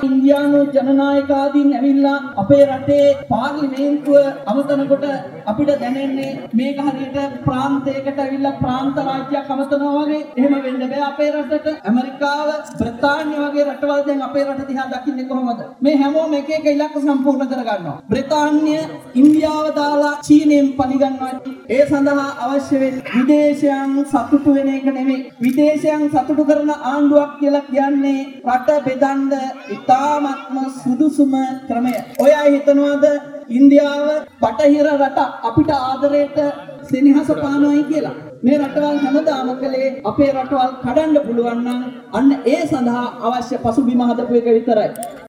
ඉන්දියානු ජනනායකාදීන් ඇවිල්ලා අපේ රටේ පාර්ලිමේන්තුව අමතනකොට අපිට දැනෙන්නේ මේක හරියට ප්‍රාන්තයකට ඇවිල්ලා ප්‍රාන්ත රාජ්‍යයක් අමතනවා වගේ එහෙම වෙන්න බෑ අපේ රටට. ඇමරිකාව බ්‍රිතාන්‍ය වගේ රටවල් දැන් අපේ රට දිහා දකින්නේ කොහොමද? මේ හැමෝම එක එක ඉලක්ක සම්පූර්ණ කරගන්නවා. බ්‍රිතාන්‍ය ඉන්දියාව දාලා චීනයෙන් පරිගන්නවා ඒ සඳහා අවශ්‍ය වෙන්නේ විදේශයන් සතුටු වෙන එක නෙමෙයි. විදේශයන් සතුටු කරන ආණ්ඩුවක් කියලා කියන්නේ රට බෙදන්න ඉතාමත්ම සුදුසුම ක්‍රමය. ඔය අය හිතනවාද? ඉන්දියාව බටහිර රට අපිට ආදරයට සෙනෙහස පානවයි කියලා. මේ රටවල් හැමදාම කළේ අපේ රටවල් කඩන්න පුළුවන් නම් අන්න ඒ සඳහා අවශ්‍ය පසුබිම හදපු එක විතරයි.